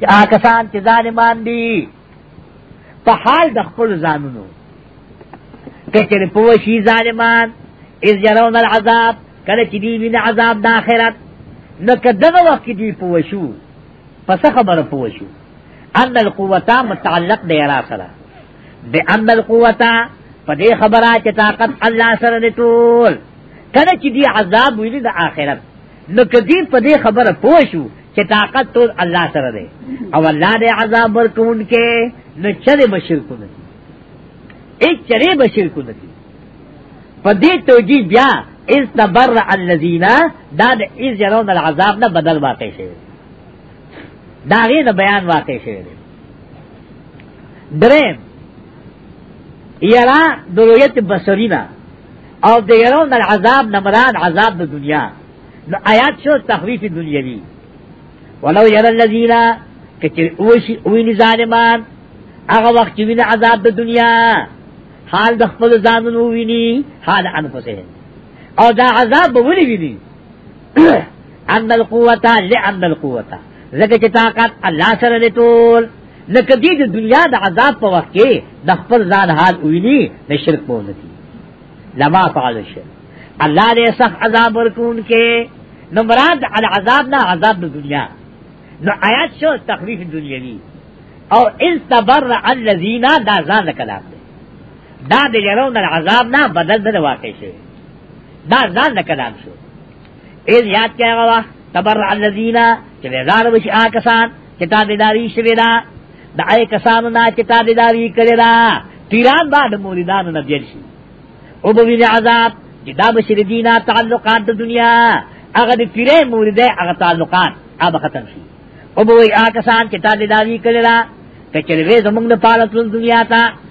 یا کسان چې ظالمان دي په حال د خپل ځانونو کچر پوشی ظالمان از یرون العذاب کله چې دی ویني عذاب د آخرت نو کدغه وخت کې دی پوشو پس خبره پوشو ان القوتا متعلق دی را سره بان القوتا په دې خبره چې طاقت الله سره دی ټول کله چې دی عذاب ویني د آخرت نو کدی په دې خبره پوه شو چې طاقت ټول الله سره دی او الله دې عذاب ورکون کې نو چره بشیر کو نه اې چره بشیر کو نه په دې توجیه بیا اس تبر الذین دا د اس جنون العذاب نه بدل واقع شوی دا غي د بیان واقع شوی دی درې یرا درویت بصرینا او د يرون العذاب نمراد عذاب د دنیا نو آیات شو تخویف دنیوی ولو ير الذین کچر اوشی اوین ظالمان هغه وخت چې ویني عذاب د دنیا حال د خپل ځانونو ویني حال انفسهم او دا عذاب به ولي ویني ان القوه لان القوه زکه چې طاقت الله سره لټول لکه دې د دنیا د عذاب په وخت کې د خپل ځان حال ویني د شرک په ولتی لما فعل شرک الله دې سخت عذاب ورکون کې نو مراد علی عذاب نه عذاب د دنیا نو آیات شو تخفیف دنیوی او ان تبرع الذین دا ځان کلام دی دا د یرون العذاب نه بدل نه واقع شي دا ځان کلام شو اذ یاد کیا غوا تبر الذین چې بیزار وشي آ کسان چې تا بیداری شوی دا د آی کسانو نه چې تا بیداری کړی دا پیران با د مولیدانو نه بیل شي او به ویني عذاب چې دا به شری دینه تعلقات د دنیا هغه د پیرې مولیدې هغه تعلقات هغه ختم شي او به وی آ کسان چې تا بیداری کړی دا کچلوې زمونږ د پالتون دنیا ته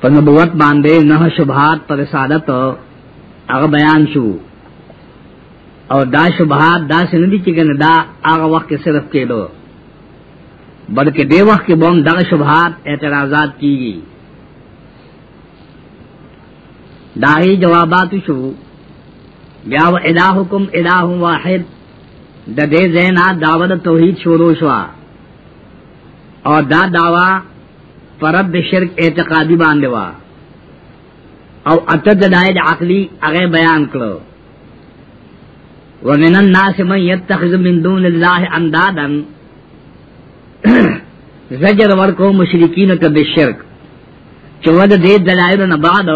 په نبوت باندې نه شبهات پر رسالت هغه بیان شو او دا شبهات دا سن دي چې کنه دا هغه وخت کې صرف کېدو بلکې دې وخت کې بم دا شبهات اعتراضات کیږي داغی جوابات شو بیا و الہکم الہ واحد د دې زینا داوود توحید شروع شو او دا داوا پرد شرک اعتقادی باندې وا او اته دلایل عقلی هغه بیان کړو ومن الناس من يتخذ من دون الله اندادا زجر ورکو مشرکین ته بشرک چې ود دې دلایل نه بعد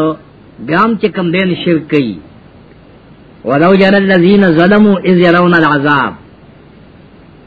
ګام چې کم دین شرک کوي ولو جر الذين ظلموا اذ يرون العذاب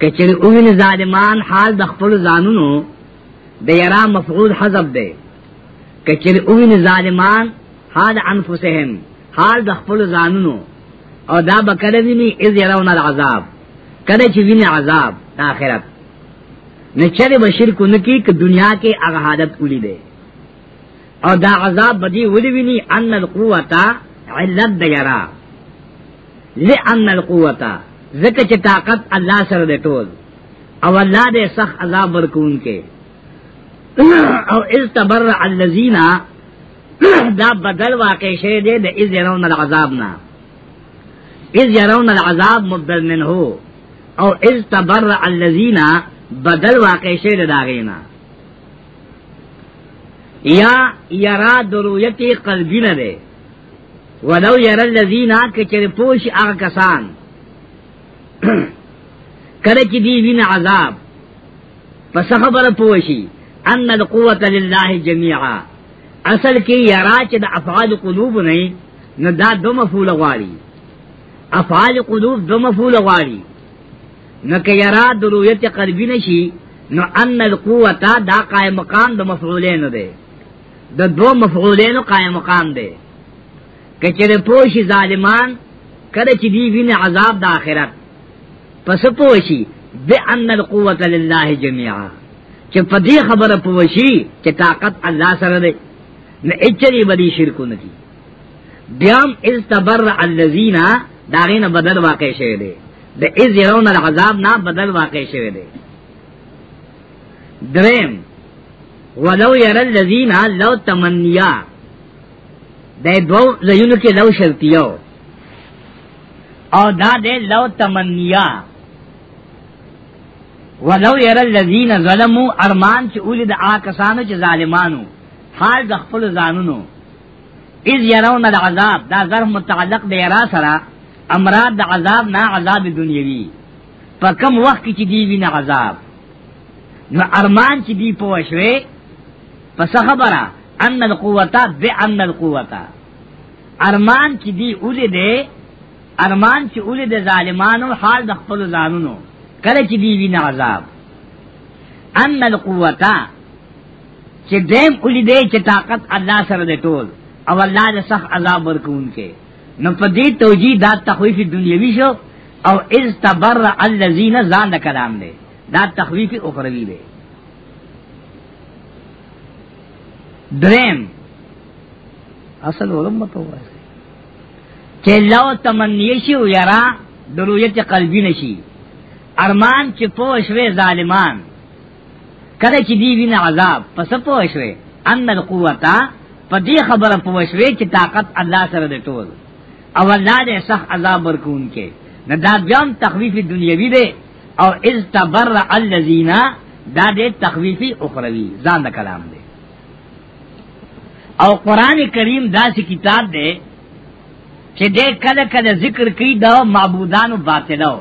کچر اوین ظالمان حال د خپل ځانونو د یرا مفعول حذف دی کچر اوین ظالمان حال انفسهم حال د خپل ځانونو او دا بکره ویني اذ يرون العذاب کله چې ویني عذاب د آخرت نه چره بشیر کو نکی ک دنیا کې هغه حالت اولی دی او دا عذاب بدی ولی ویني ان القوتا علت د یرا لئن القوتا زکه چې طاقت الله سره دی ټول او الله دې سخ عذاب ورکون کې او از تبرع الذین دا بدل واقع شوی دی د از يرون العذاب نه از يرون العذاب مبدل منه او از تبرع الذین بدل واقع شوی دی دا غینا یا یرا درویت قلبی نه ده ولو یرا الذین کچر پوش هغه کسان کله چې دی وین عذاب پس خبره پوشي ان القوت لله جميعا اصل کې یرا چې د افعال قلوب نه نه دا دو مفعول غواړي افعال قلوب دو مفعول غواړي نو که یرا درویت قلبی نشی نو ان القوتا دا قائم مقام دو مفعولینو دے دا دو مفعولینو قائم مقام دے کچر پوشی ظالمان کله چې دی ویني عذاب د آخرت پس پوشي بأن القوة لله جميعا چې په دې خبره پوشي چې طاقت الله سره دی نه اچري بدی شرکونه دي بیام از تبرع الذین داغین بدل واقع شوه دی د از یرون العذاب نه بدل واقع شوه دی دریم ولو ير الذين لو تمنيا دا دو زینو کې لو شرطیو او دا دې لو تمنيا ولو ير الذين ظلموا ارمان چې اولي د آکسانو چې ظالمانو حال د خپل ځانونو اذ يرون العذاب دا ظرف متعلق دی را سره امراد د عذاب نه عذاب دنیوي په کم وخت کې چې دی وینه عذاب نو ارمان چې دی په وشوي پس خبره ان القوتا بان القوتا ارمان چې دی اولې دی ارمان چې اولې د ظالمانو حال د خپل ځانونو کله چې دی وینه عذاب ان القوتا چې دیم اولی دی چې طاقت الله سره دی ټول او الله د سخت عذاب ورکون کې نو په دې توجیه دا تخویف دنیوي شو او از تبر الذین ځان د کلام دی دا تخویف اخروی دی دریم اصل علم ته وایي چې لو تمنی شي او یرا درویت قلبی نشي ارمان چې پوه شوي ظالمان کله چې دی وینه عذاب پس پوه شوې ان القوتا په دې خبره پوه شوې چې طاقت الله سره دی ټول او الله دې سخت عذاب ورکون کې نه دا بیا تخویف دنیوي دی او از تبر الذین دا دې تخویفی اخروی ځان د کلام دی او قران کریم داسې کتاب دی چې دې کله کله ذکر کوي دا معبودانو باطلو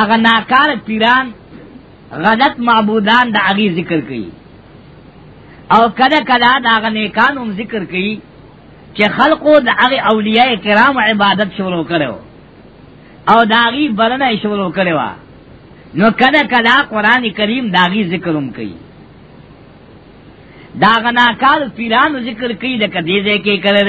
اغه ناکار پیران غلط معبودان د هغه ذکر کوي او کله کله دا غنه کانوم ذکر کوي چې خلقو د هغه اولیاء کرام عبادت شروع کړو او داغي برنه شروع کړو نو کله کله قران کریم داغي ذکروم کوي دا غنا کار پیرانو ذکر کوي د کدی ځای کې کړل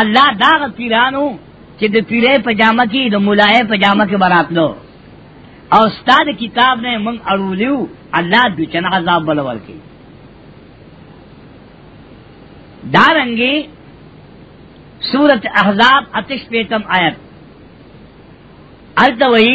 الله دا پیرانو چې د پیرې په جامه کې د مولای په جامه کې براتلو او استاد کتاب نه مونږ اړولیو الله د چن عذاب بل ورکی دارنګي سورت احزاب اتش پیتم آیت التوئی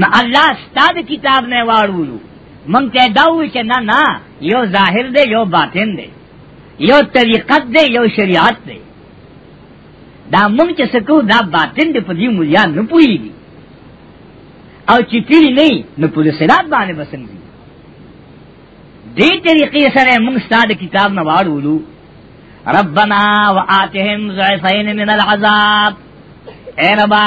نه الله ستاد کتاب نه واړولو مونږ ته دا وی چې نه نه یو ظاهر دی یو باطن دی یو طریقت دی یو شریعت دی دا مونږ چې سکو دا باطن دی په دې ملیا نه پوهیږي او چې پیری نه نو په صراط باندې بسنګي دې طریقې سره مونږ ستاد کتاب نه واړولو ربنا وآتهم ضعفین من العذاب اے ربا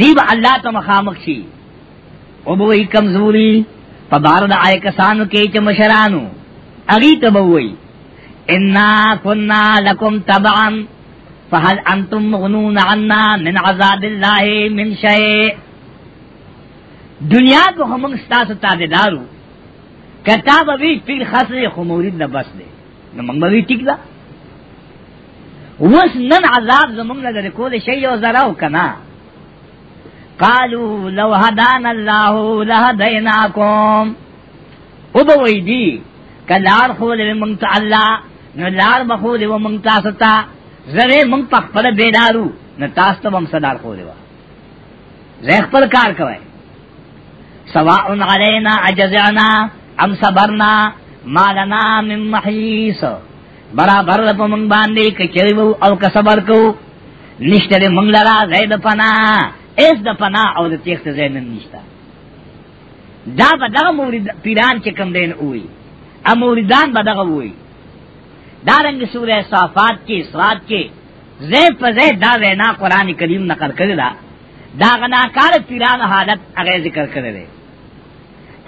دیب الله ته مخامخ شي او به وي کمزوري په بار د آی کسانو کې چې مشرانو اغي ته به وي ان كنا لكم تبعا فهل انتم مغنون عنا من عذاب الله من شيء دنیا کو هم ستاسو تابعدارو کتاب وی پیر خاصه خمورید نه بس دی نو موږ به ټیک ده وس نن عذاب زمونږ نه لري کول شي او زرا او کنا قالوا لو هدانا الله لهديناكم او به وی دی کلار خو له مونږ ته الله نو لار به خو له مونږ تاسو ته زره مونږ په خپل بیدارو نو تاسو ته هم صدر خو دی زه خپل کار کوي سواء علینا عجزعنا ام صبرنا ما لنا من محیص برابر په مونږ باندې کچوي وو او که صبر کو نشته دې مونږ لرا زید پنا اس د پنا او د تیخت زین نشته دا به دغه مورید پیران چې کم دین وي ا موریدان به دغه وي دا رنګ سورې صافات کې سواد کې زید په زید دا وینا قران کریم نقل کړی دا دا غنا کار پیران حالت هغه ذکر کړی دی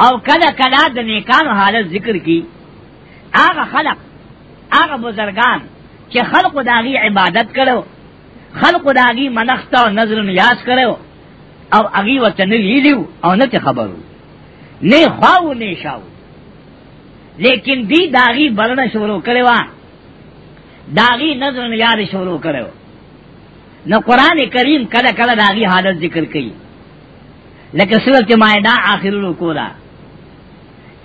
او کله کله د نیکان حالت ذکر کی هغه خلق هغه بزرگان چې خلق داغي عبادت کړو خلق داغي منښت او نظر نیاز کړو او هغه وته نه لیلیو او نه خبرو نه خواو نه شاو لیکن دی داغي بلنه شروع کړو داغي نظر نیاز شروع کړو نو قران کریم کله کله داغي حالت ذکر کوي لکه سورته مائده اخر رکو دا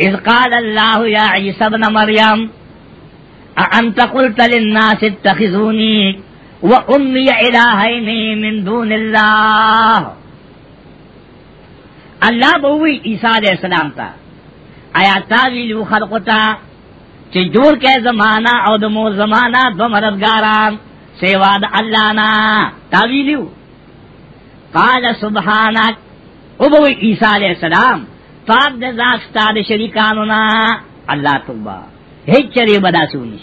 اذ قال الله يا عيسى ابن مريم انت قلت للناس اتخذوني وامي الهين من دون الله الله بووی عیسی علیہ السلام تا آیا تا ویلو خلقتا چې جوړ کې زمانہ او د مور زمانہ دو مددګاران سیوا د الله نا تاویلو قال سبحانك او بو عیسی علیہ السلام پاک د ذات ستاره شریکانو نا الله توبه هیڅ چری بداسونی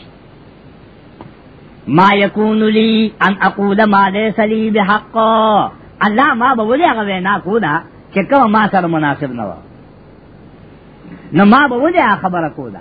ما یکون لی ان اقول ما لیس لی بحق الله ما به ولې هغه وینا کوله چې کوم ما سره مناسب نه و نو ما به ولې خبره کوله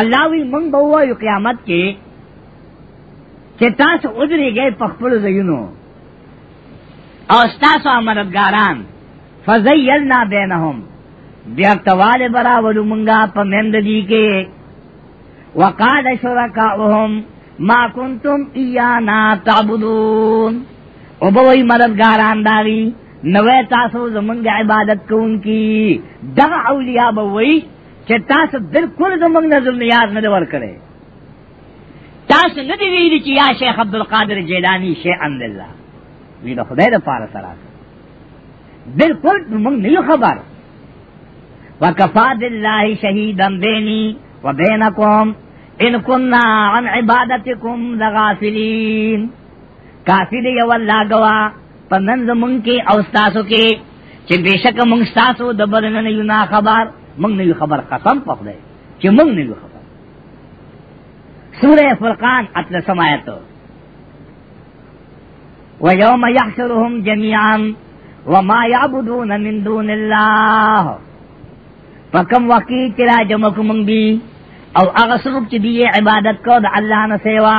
الله وی مونږ به وایو قیامت کې چې تاسو ودرېږئ په خپل ځایونو او تاسو امرګاران فزیلنا بینهم بیا تواله برا ولو مونږه په مند دی کې وقال شرکاهم ما کنتم ایانا تعبدون او بوئی مددگاران داری نوې تاسو زمونږ عبادت کوونکی دغه اولیاء به وای چې تاسو بالکل زمونږ نظر نیاز نه ورکړي تاسو نه دی ویلي چې یا شیخ عبد القادر جیلانی شیئا لله وی د خدای د پاره سره بالکل موږ نه خبر وکفا بالله شهیدا بیني وبینکم ان كنا عن عبادتكم لغافلين کافی دی یو الله گوا پمن زمون کې او تاسو کې چې بشک مونږ تاسو د بدن نه یو نه خبر مونږ نه خبر قسم په خدای چې مونږ نه خبر سوره فرقان اتل سمایت و یوم یحشرهم جميعا وما يعبدون من دون الله پکم وقی چرا جمع کوم بی او هغه څوک چې دی عبادت کو د الله نه سیوا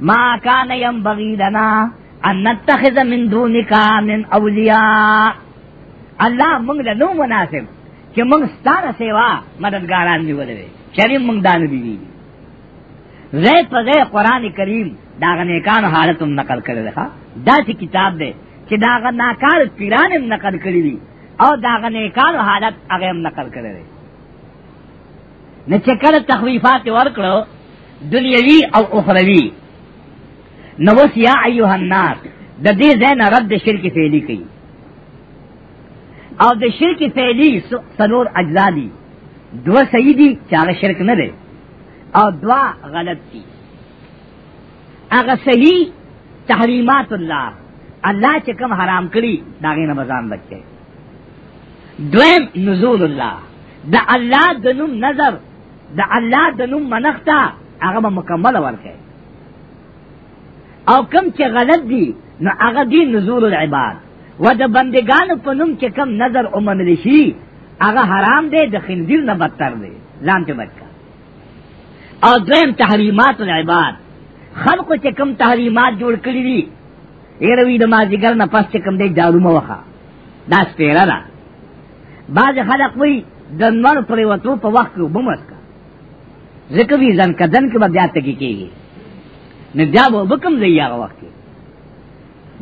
ما کان یم بغیدنا ان نتخذ من دونک من اولیاء الله موږ له نو مناسب چې موږ ستاره سیوا مددګاران نیولې شریم موږ دانه دی دي زه په زه قران کریم دا غنه کان حالت هم نقل کړی ده دا چې کتاب دی چې دا غنا کار پیران هم نقل کړی دي او دا غنه کان حالت هغه هم نقل کړی دی نه چې کله تخویفات ورکړو دنیوی او اخروی نو وس یا ایها الناس د دې زین رد د شرک فعلی کوي او د شرک فعلی سنور اجزا دي دو صحیح دي چې هغه شرک نه دی او دوا غلط دي هغه صحیح تحریمات الله الله چې کوم حرام کړی دا غینه بزان بچي دویم نزول الله د الله د نوم نظر د الله د نوم منښت هغه به مکمل ورکړي او کم چې غلط دي نو هغه دي نزول العباد و د بندگانو په نوم چې کم نظر او منل شي هغه حرام دی د خنزیر نه بدتر دی ځان ته بچا او دویم تحریمات العباد خلق چې کم تحریمات جوړ کړی دي ایروی د مازیګر نه پس چې کم دی دارو موخه دا سپیره ده بعض خلق وی د نور پر وتو په وخت کې وبمس کا ځکه وی ځن کدن کې بیا تګی کیږي نه بیا به وبکم زی هغه وخت کې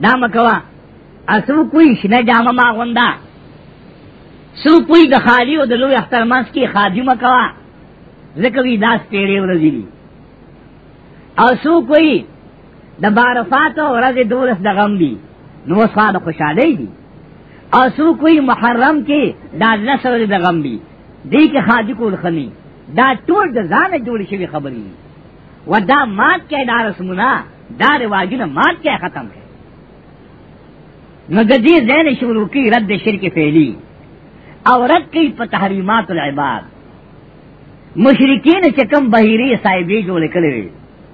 دا مکوا اسو کوئی شنه جامه ما غوندا سو کوئی د خالی او د لوی اختر ماس کې خادی مکوا ځکه وی داس پیړې ورځې دي اسو کوئی د بارفات ورځ دولس د غم دی نو وسخان خوشاله دی او سو کوئی محرم کې دا لس ورځ د غم دی دې کې خادي کول خني دا ټول د ځان جوړ شوی خبرې ودا مات کې دا رسمونه دا رواجونه مات کې ختم کړي نو د دې زین شروع کی رد شرک فعلی او رد کی په تحریمات العباد مشرکین چې کوم بهیری صاحبې جوړ کړي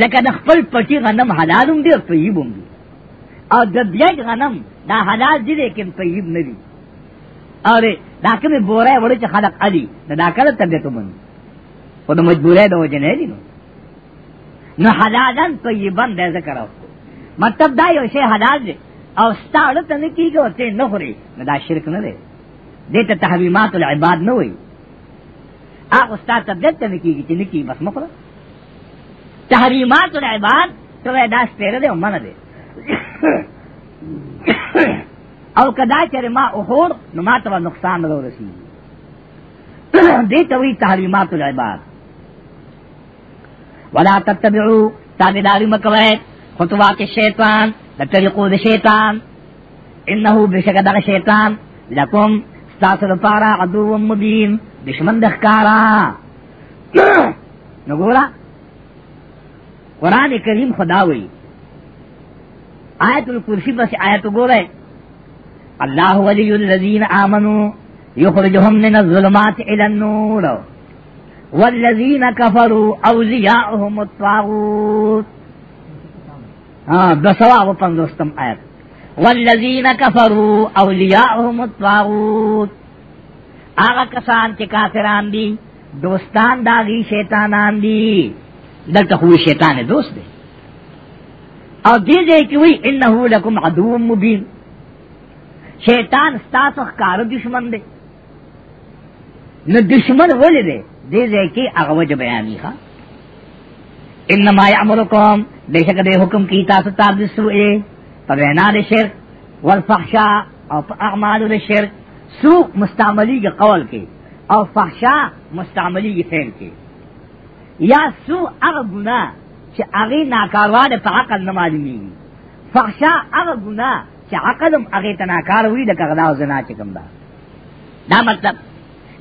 لکه د خپل پټي غنم حلالوم دی او طیبوم دی او د بیګ غنم دا حلال دی لیکن طیب نه دی او دا کومه بوره وړي چې خلق علي دا, دا کله طبيعت ومن او د مجبورې د وجه نه دی نو نو حلالن طیبن د ذکر او مطلب دا یو شی حلال دی او ستاره ته نه کیږي او ته نه خوري دا شرک نه دی دې ته تحریمات العباد نه وایي هغه استاد تبلیغ ته کیږي چې نکی بس مخره تحریمات العباد ته دا سپیره ده ومنه ده او کدا چر ما اوهور نو ما ته نقصان نه ورسی دې ته وی تحریمات العباد ولا تتبعوا تابعداري مکوئ خطوات الشیطان د طریقو د شیطان انه بشک دغه شیطان لکم ستاسو لپاره عدو مبین دشمن د ښکارا نو ګورا قران کریم خدا وی آیت الکرسی بس آیت ګوره الله ولی الذین آمنو یخرجهم من الظلمات الى النور والذین کفروا اولیاءهم الطاغوت ها د سوا او پندوستم آیت والذین کفروا اولیاءهم الطاغوت هغه کسان چې کافران دي دوستان داغي شیطانان دي دلته خو شیطان دوست دی او دې دې کې وی انه لکم عدو مبین شیطان ستاسو ښکار دشمن دی نو دشمن ولې دی دې دې کې هغه وجه بیانې ښه انما یامرکم بیشک دې حکم کی تاسو ته د سوء په وینا د شرک والفحشاء او په اعمال د شرک سوء مستعملی کې قول کې او فحشاء مستعملی کې فعل کې یا سوء هغه ګناه چې هغه ناکاروا ده په عقل نه معلومي فحشاء هغه ګناه چې عقلم هغه تناکار وي د کغدا او زنا چې کوم ده دا مطلب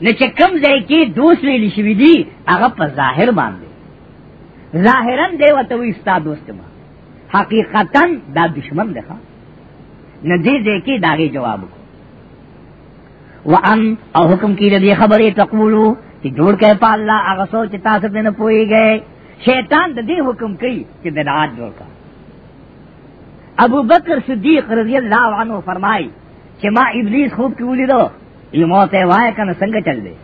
نه چې کم ځای کې دوست ویل شوی دی هغه په ظاهر باندې ظاهرا دی وته وي ستا دوست ما حقیقتا دا دشمن دی ښا نه دې ځای کې داغه جواب کو وان او حکم کې دې خبرې تقولو چې جوړ کړي په الله هغه سوچ تاسو په نه پوي گئے شیطان د دې حکم کوي چې بدعات جوړ کړي ابو بکر صدیق رضی اللہ عنہ فرمائی چې ما ابلیس خوب کې ولیدو یو مو ته وای کنه څنګه چل دی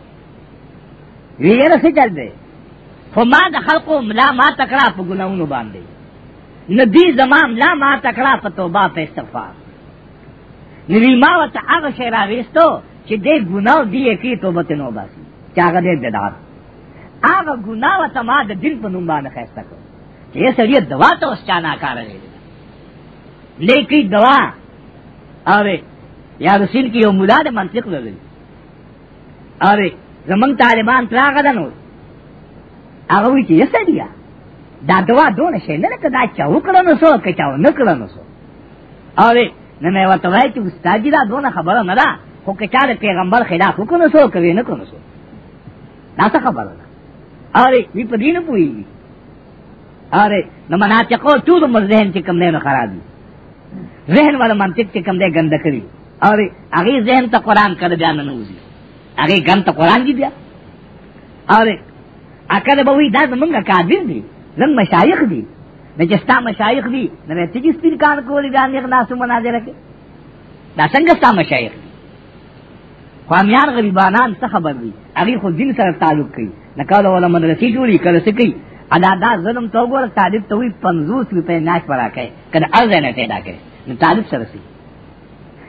ویره څه چل دی خو ما د خلقو ملا ما تکړه په ګناونو باندې ندی زمام لا ما تکړه په توبه په استغفار نوی ما وته هغه شی راويستو چې دې ګناو دی کې توبه ته نو باسي چې هغه دې بدعت هغه ګناه و تما د دین په نوم باندې خسته کړ چې سړی دوا ته اوس چا نه کار لري لیکي دوا اره یا رسول کې یو مولا د منطق لري اره زمنګ طالبان تراغه دنو هغه وی چې یسړیا دا دوا دون شي نه لکه دا چا وکړو نو سو که چا نه کړو نو سو اره نه مې ورته وای چې استاد دا دون خبره نه ده خو که چا د پیغمبر خلاف وکړو سو کوي نه کړو سو دا څه خبره ده اره وی په دین پوي اره نو مناطقو ټول مزهن چې کم نه خرابي ذهن ولا منطق چې کم دی ګنده کړی او هغه ذهن ته قران کړه بیا نه نوځي هغه ګن ته قران دی بیا او اکل به وی دا زمونږ کاذب دي زمونږ مشایخ دي نه چې ستا مشایخ دي نه چې چې سپین کار کولی دا نه ناس مناظره کې دا څنګه ستا مشایخ دي خوامیان غریبانان څه خبر دي هغه خو دین سره تعلق کوي نه کاله ولا مدرسې جوړي کړه سکی ادا دا ظلم تو ګور طالب ته وی 50 روپے ناش پرا کوي کله ارز نه پیدا کړي نو طالب سره سي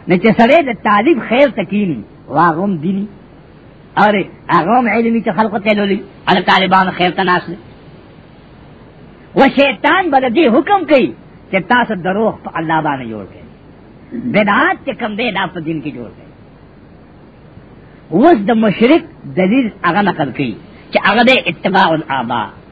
نه چې سره د طالب خیر تکینی واغم دینی اره اغم علمی چې خلق ته لولي ال طالبان خیر تناس و شیطان بل دې حکم کوي چې تاسو دروغ په الله باندې جوړ کړئ بدعات چې کم دی دا په دین کې جوړ کړئ اوس د مشرک دلیل هغه نقل کوي چې هغه د اتباع الابا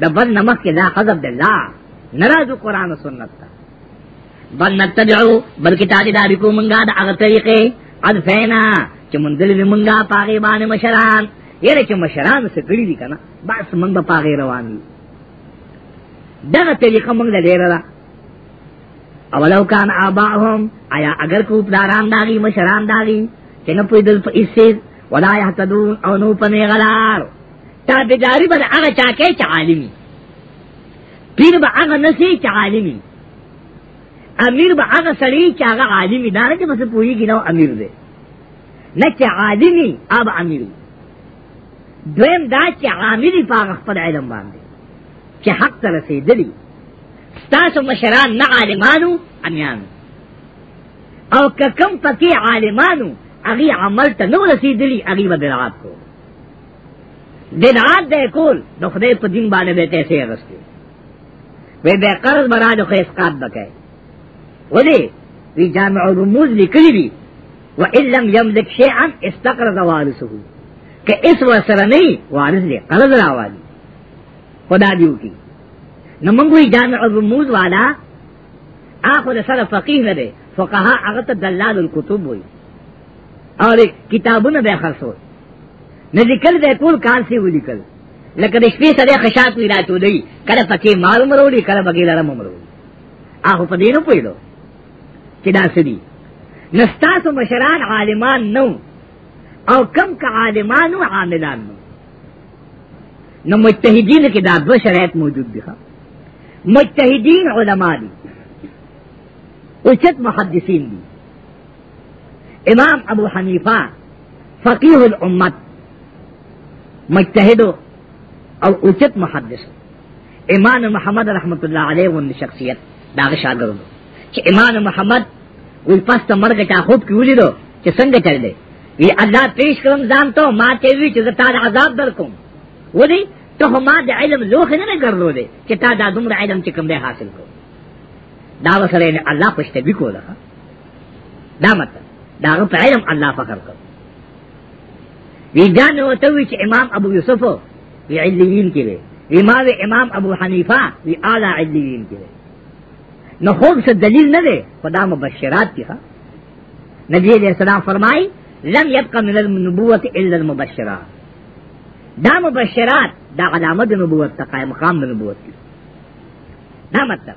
د بل نمخ کې دا حذف د لا ناراضو قران او سنت ته بل نتبعو بلکې تابعداري کو مونږه د هغه طریقې ادفینا چې مونږ دې مونږه پاګې باندې مشران یره چې مشران څه کړی دي کنه بس مونږ به پاګې روان یو دغه طریقه مونږ له ډیره ده اولو کان آباهم آیا اگر کو پلاران داغي مشران داغي چې نه پوی دل په ایسه ولا یحتدون او نو پنه غلار تابداری بر اغا چاکے چا عالمی پیر با اغا نسی چا عالمی امیر با اغا سڑی چا اغا عالمی دارا چا بس پوئی کی نو امیر دے نہ چا عالمی اب امیر دویم دا چا عاملی پا اغا خپل علم باندے چا حق ترسی دلی ستاسو مشران نہ عالمانو امیانو او ککم پکی عالمانو اغی عمل تا نو رسیدلی اغی بدرات کو بدعات دې کول نو خدای په دین باندې به پیسې اغستې وې به قرض برانه خو اسقاط بکای ودی وی جامع الرموز لیکلی دی و ان لم یملک شیئا استقرض وارثه که اس وسره نه وارث دې قرض راوالي خدا دیو کی نو موږ وی جامع الرموز والا اخو سره فقيه نه دی فقها هغه ته دلال الكتب وی او کتابونه به خرڅول نه لیکل به ټول کار سی ولیکل لکه د شپې سره خشاک وی راټولې کله پکې مال مروړي کله بګې لړم مروړي هغه په دې نه پوهیدو چې دا سړي نستاسو مشران عالمان نو او کم کا عالمان او عاملان نو نو مجتهدین کې دا دوه شرایط موجود دي مجتهدین علما دي اوچت محدثین دي امام ابو حنیفه فقیه الامت مجتهد او اوچت محدث امام محمد رحمت الله علیه ون شخصیت دا شاګرد چې امام محمد وی پس ته مرګ ته خوب کې ولیدو چې څنګه چل دی وی الله پیش کړم ځان ته ما ته وی چې زه تعالی عذاب درکوم ودی ته ما د علم لوخ نه نه ګرځو دی چې تا دا دومره علم چې کوم دی حاصل کو دا وسره الله پښته وی کوله دا مطلب دا غو په علم الله فخر کو وی جان نو ته وی چې امام ابو یوسف وی علیین کې وی وی ما وی امام ابو حنیفه وی اعلی علیین کې وی نو خو څه دلیل نه دی خدا مبشرات دي ها نبی علیہ السلام فرمای لم يبقى من النبوة الا المبشرات دا مبشرات دا علامه د نبوت ته قائم مقام د نبوت دی دا مطلب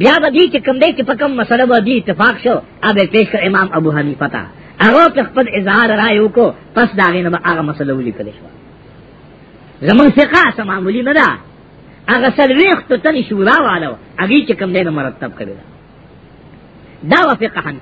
بیا به دی چې کوم دی چې په کوم مسله به دی اتفاق شو هغه پیش کړ امام ابو حنیفه ته هغه په خپل اظهار رائے وکړو پس دا غینه به هغه مسله ولیکل شو زمون ثقه سم معمولی نه ده هغه سلويخت تن شورا والو هغه چې کوم دی مرتب کړی دا وفقه